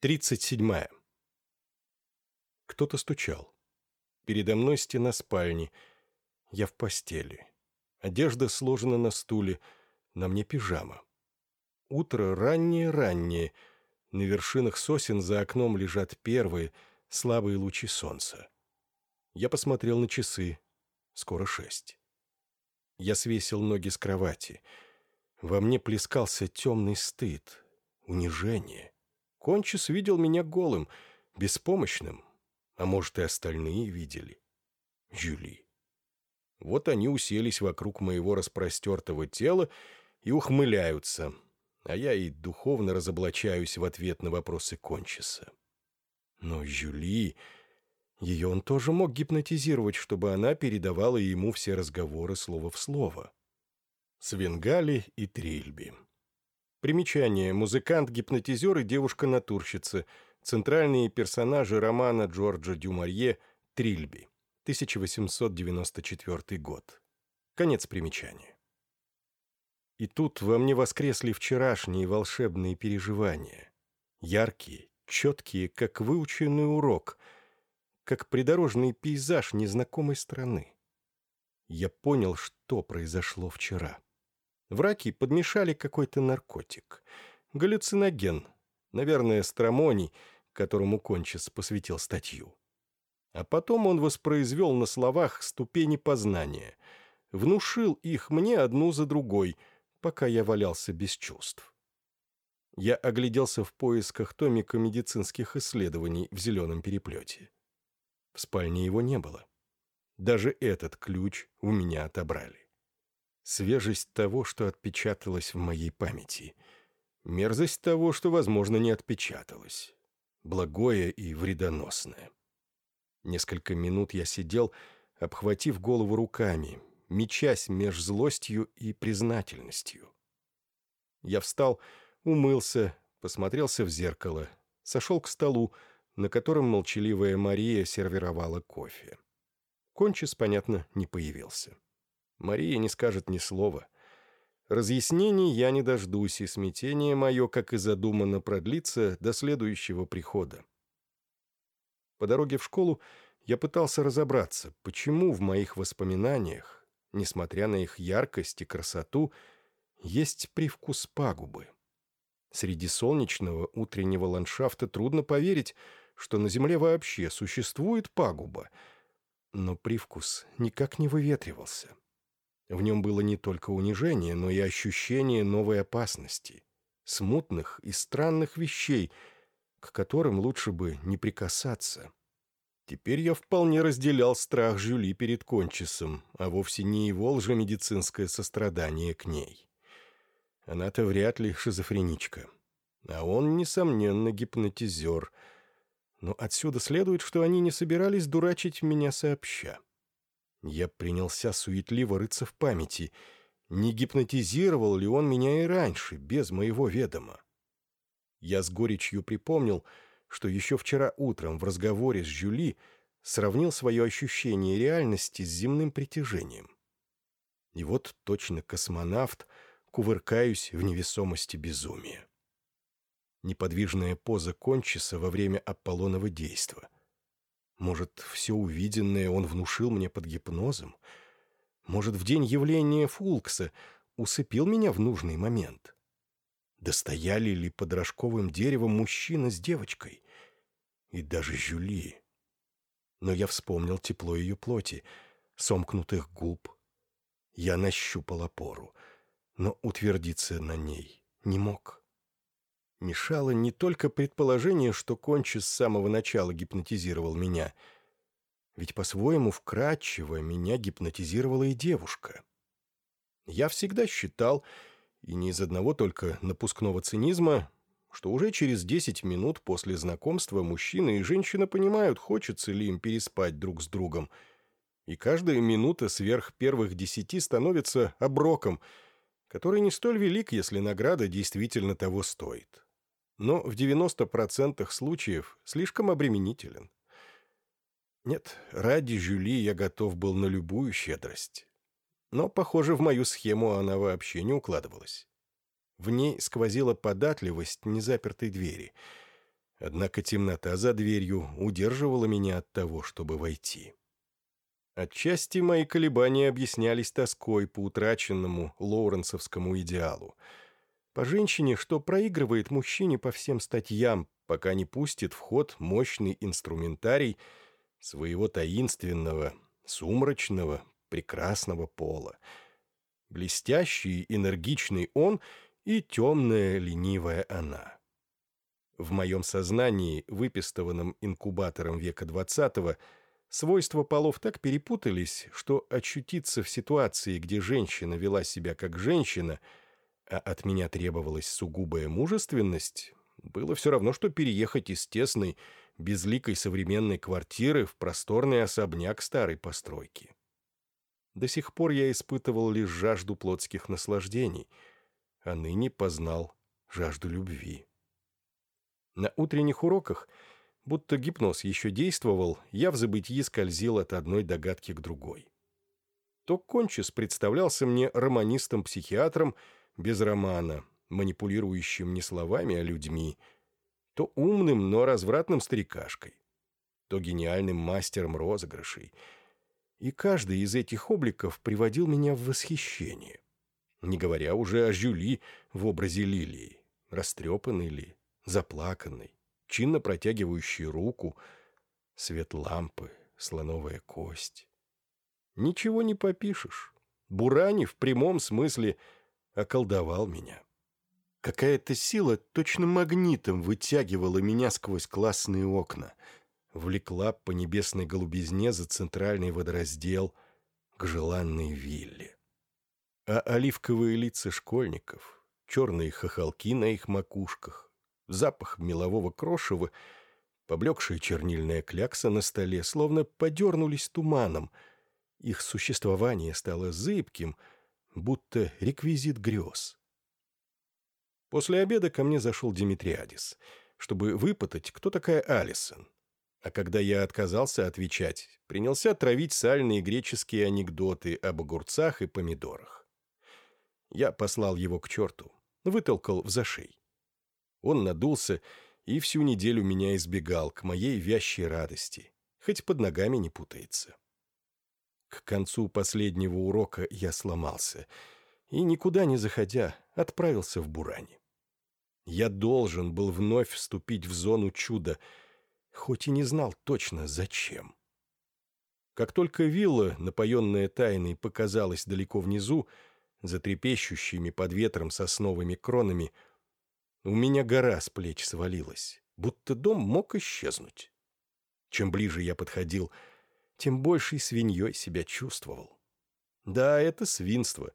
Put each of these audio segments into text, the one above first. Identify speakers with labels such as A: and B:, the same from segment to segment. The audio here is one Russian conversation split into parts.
A: 37. Кто-то стучал. Передо мной стена спальни. Я в постели. Одежда сложена на стуле. На мне пижама. Утро раннее-раннее. На вершинах сосен за окном лежат первые, слабые лучи солнца. Я посмотрел на часы. Скоро шесть. Я свесил ноги с кровати. Во мне плескался темный стыд, унижение. Кончис видел меня голым, беспомощным, а может, и остальные видели. Жюли. Вот они уселись вокруг моего распростертого тела и ухмыляются, а я и духовно разоблачаюсь в ответ на вопросы Кончиса. Но Жюли... Ее он тоже мог гипнотизировать, чтобы она передавала ему все разговоры слово в слово. Свенгали и Трильби. Примечание. Музыкант, гипнотизер и девушка-натурщица. Центральные персонажи романа Джорджа Дюмарье «Трильби». 1894 год. Конец примечания. И тут во мне воскресли вчерашние волшебные переживания. Яркие, четкие, как выученный урок, как придорожный пейзаж незнакомой страны. Я понял, что произошло вчера. В подмешали какой-то наркотик. Галлюциноген. Наверное, стромоний, которому Кончис посвятил статью. А потом он воспроизвел на словах ступени познания. Внушил их мне одну за другой, пока я валялся без чувств. Я огляделся в поисках томика медицинских исследований в зеленом переплете. В спальне его не было. Даже этот ключ у меня отобрали свежесть того, что отпечаталось в моей памяти, мерзость того, что, возможно, не отпечаталось, благое и вредоносное. Несколько минут я сидел, обхватив голову руками, мечась меж злостью и признательностью. Я встал, умылся, посмотрелся в зеркало, сошел к столу, на котором молчаливая Мария сервировала кофе. Кончис, понятно, не появился. Мария не скажет ни слова. Разъяснений я не дождусь, и смятение мое, как и задумано, продлится до следующего прихода. По дороге в школу я пытался разобраться, почему в моих воспоминаниях, несмотря на их яркость и красоту, есть привкус пагубы. Среди солнечного утреннего ландшафта трудно поверить, что на Земле вообще существует пагуба, но привкус никак не выветривался. В нем было не только унижение, но и ощущение новой опасности, смутных и странных вещей, к которым лучше бы не прикасаться. Теперь я вполне разделял страх Жюли перед Кончисом, а вовсе не его лжемедицинское сострадание к ней. Она-то вряд ли шизофреничка, а он, несомненно, гипнотизер. Но отсюда следует, что они не собирались дурачить меня сообща. Я принялся суетливо рыться в памяти. Не гипнотизировал ли он меня и раньше, без моего ведома? Я с горечью припомнил, что еще вчера утром в разговоре с Жюли сравнил свое ощущение реальности с земным притяжением. И вот точно космонавт кувыркаюсь в невесомости безумия. Неподвижная поза кончиса во время Аполлонова действа — может, все увиденное он внушил мне под гипнозом? Может, в день явления Фулкса усыпил меня в нужный момент? Достояли ли под рожковым деревом мужчина с девочкой? И даже Жюли. Но я вспомнил тепло ее плоти, сомкнутых губ. Я нащупал опору, но утвердиться на ней не мог. Мешало не только предположение, что Кончи с самого начала гипнотизировал меня, ведь по-своему вкрадчиво меня гипнотизировала и девушка. Я всегда считал, и не из одного только напускного цинизма, что уже через 10 минут после знакомства мужчина и женщина понимают, хочется ли им переспать друг с другом, и каждая минута сверх первых десяти становится оброком, который не столь велик, если награда действительно того стоит но в 90% случаев слишком обременителен. Нет, ради Жюли я готов был на любую щедрость. Но, похоже, в мою схему она вообще не укладывалась. В ней сквозила податливость незапертой двери. Однако темнота за дверью удерживала меня от того, чтобы войти. Отчасти мои колебания объяснялись тоской по утраченному лоуренсовскому идеалу. По женщине, что проигрывает мужчине по всем статьям, пока не пустит в ход мощный инструментарий своего таинственного, сумрачного, прекрасного пола. Блестящий, энергичный он и темная, ленивая она. В моем сознании, выпистованном инкубатором века XX, свойства полов так перепутались, что очутиться в ситуации, где женщина вела себя как женщина, а от меня требовалась сугубая мужественность, было все равно, что переехать из тесной, безликой современной квартиры в просторный особняк старой постройки. До сих пор я испытывал лишь жажду плотских наслаждений, а ныне познал жажду любви. На утренних уроках, будто гипноз еще действовал, я в забытии скользил от одной догадки к другой. То Кончис представлялся мне романистом-психиатром без романа, манипулирующим не словами, а людьми, то умным, но развратным старикашкой, то гениальным мастером розыгрышей. И каждый из этих обликов приводил меня в восхищение. Не говоря уже о Жюли в образе лилии, растрепанной ли, заплаканный, чинно протягивающий руку, свет лампы, слоновая кость. Ничего не попишешь. Бурани в прямом смысле околдовал меня. Какая-то сила точно магнитом вытягивала меня сквозь классные окна, влекла по небесной голубизне за центральный водораздел к желанной вилле. А оливковые лица школьников, черные хохолки на их макушках, запах мелового крошева, поблекшая чернильная клякса на столе, словно подернулись туманом. Их существование стало зыбким, будто реквизит грез. После обеда ко мне зашел Димитриадис, чтобы выпытать, кто такая Алисон. А когда я отказался отвечать, принялся травить сальные греческие анекдоты об огурцах и помидорах. Я послал его к черту, вытолкал в зашей. Он надулся и всю неделю меня избегал, к моей вящей радости, хоть под ногами не путается. К концу последнего урока я сломался и, никуда не заходя, отправился в Бурани. Я должен был вновь вступить в зону чуда, хоть и не знал точно зачем. Как только вилла, напоенная тайной, показалась далеко внизу, за трепещущими под ветром сосновыми кронами — у меня гора с плеч свалилась, будто дом мог исчезнуть. Чем ближе я подходил, тем большей свиньей себя чувствовал. Да, это свинство,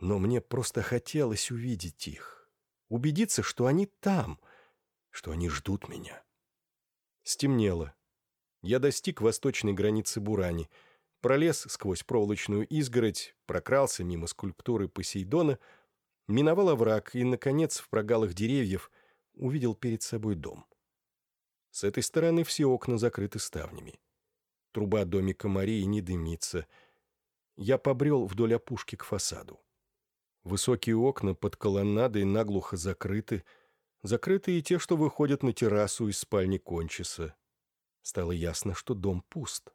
A: но мне просто хотелось увидеть их, убедиться, что они там, что они ждут меня. Стемнело. Я достиг восточной границы Бурани, пролез сквозь проволочную изгородь, прокрался мимо скульптуры Посейдона — Миновал овраг и, наконец, в прогалах деревьев увидел перед собой дом. С этой стороны все окна закрыты ставнями. Труба домика Марии не дымится. Я побрел вдоль опушки к фасаду. Высокие окна под колоннадой наглухо закрыты, закрыты и те, что выходят на террасу из спальни Кончиса. Стало ясно, что дом пуст.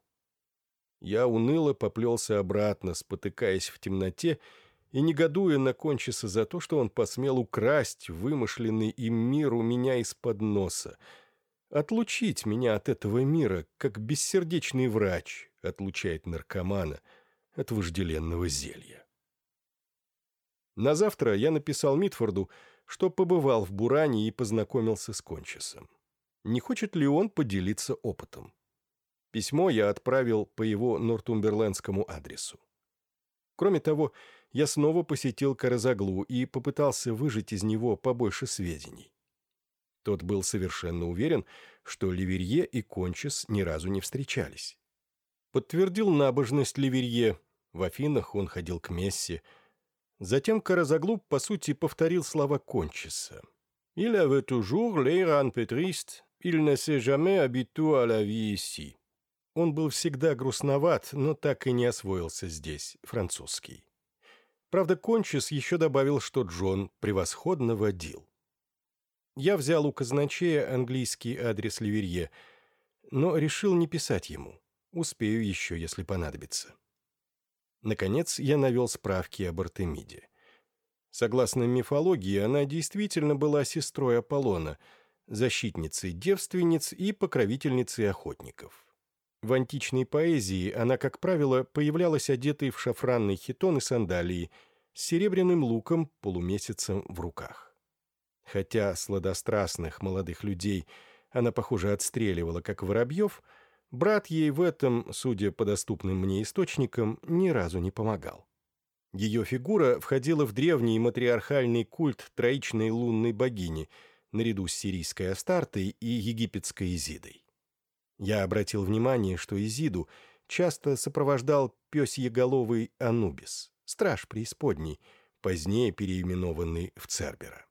A: Я уныло поплелся обратно, спотыкаясь в темноте, и негодуя на Кончиса за то, что он посмел украсть вымышленный им мир у меня из-под носа, отлучить меня от этого мира, как бессердечный врач отлучает наркомана от вожделенного зелья. На завтра я написал Митфорду, что побывал в Буране и познакомился с Кончисом. Не хочет ли он поделиться опытом? Письмо я отправил по его нортумберлендскому адресу. Кроме того, я снова посетил Каразаглу и попытался выжать из него побольше сведений. Тот был совершенно уверен, что Ливерье и Кончис ни разу не встречались. Подтвердил набожность Ливерье, в Афинах он ходил к Мессе. Затем Каразаглу, по сути, повторил слова Кончиса. «Il avait toujours l'air un peu triste, il ne s'est jamais habitué à la vie ici». Он был всегда грустноват, но так и не освоился здесь, французский. Правда, Кончис еще добавил, что Джон превосходно водил. Я взял у казначея английский адрес Ливерье, но решил не писать ему. Успею еще, если понадобится. Наконец, я навел справки об Артемиде. Согласно мифологии, она действительно была сестрой Аполлона, защитницей девственниц и покровительницей охотников. В античной поэзии она, как правило, появлялась одетой в шафранный хитон и сандалии, с серебряным луком полумесяцем в руках. Хотя сладострастных молодых людей она, похоже, отстреливала, как воробьев, брат ей в этом, судя по доступным мне источникам, ни разу не помогал. Ее фигура входила в древний матриархальный культ троичной лунной богини, наряду с сирийской Астартой и египетской Изидой. Я обратил внимание, что Изиду часто сопровождал пёсьеголовый Анубис, страж преисподней, позднее переименованный в Цербера.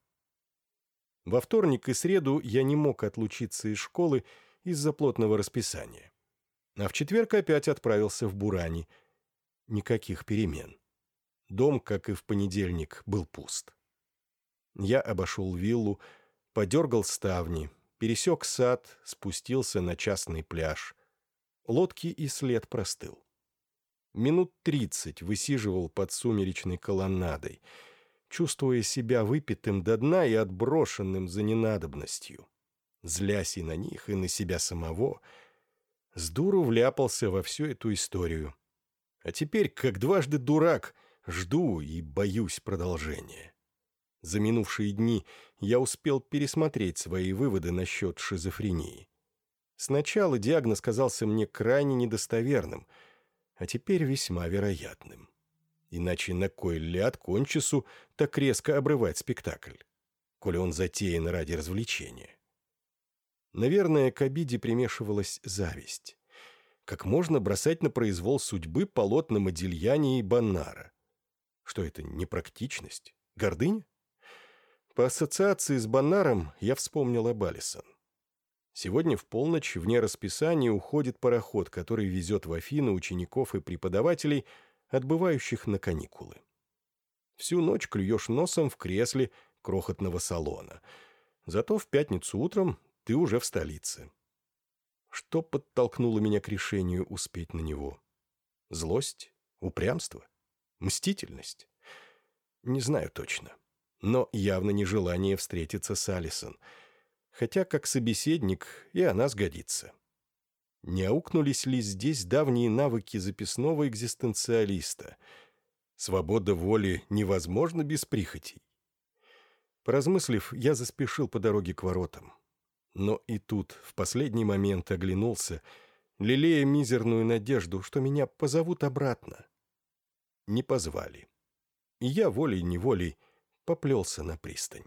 A: Во вторник и среду я не мог отлучиться из школы из-за плотного расписания. А в четверг опять отправился в Бурани. Никаких перемен. Дом, как и в понедельник, был пуст. Я обошел виллу, подергал ставни, пересек сад, спустился на частный пляж. Лодки и след простыл. Минут тридцать высиживал под сумеречной колоннадой, чувствуя себя выпитым до дна и отброшенным за ненадобностью. Злясь и на них, и на себя самого, с дуру вляпался во всю эту историю. А теперь, как дважды дурак — Жду и боюсь продолжения. За минувшие дни я успел пересмотреть свои выводы насчет шизофрении. Сначала диагноз казался мне крайне недостоверным, а теперь весьма вероятным. Иначе на кой ляд кончису так резко обрывать спектакль, коли он затеян ради развлечения? Наверное, к обиде примешивалась зависть. Как можно бросать на произвол судьбы полотна Модильяни и Баннара? Что это, непрактичность? Гордыня? По ассоциации с Боннаром я вспомнил об Алисон. Сегодня в полночь вне расписания уходит пароход, который везет в Афины учеников и преподавателей, отбывающих на каникулы. Всю ночь клюешь носом в кресле крохотного салона. Зато в пятницу утром ты уже в столице. Что подтолкнуло меня к решению успеть на него? Злость? Упрямство? Мстительность? Не знаю точно. Но явно не желание встретиться с Алисон. Хотя, как собеседник, и она сгодится. Не аукнулись ли здесь давние навыки записного экзистенциалиста? Свобода воли невозможна без прихотей. Поразмыслив, я заспешил по дороге к воротам. Но и тут, в последний момент, оглянулся, лелея мизерную надежду, что меня позовут обратно не позвали. И я волей-неволей поплелся на пристань.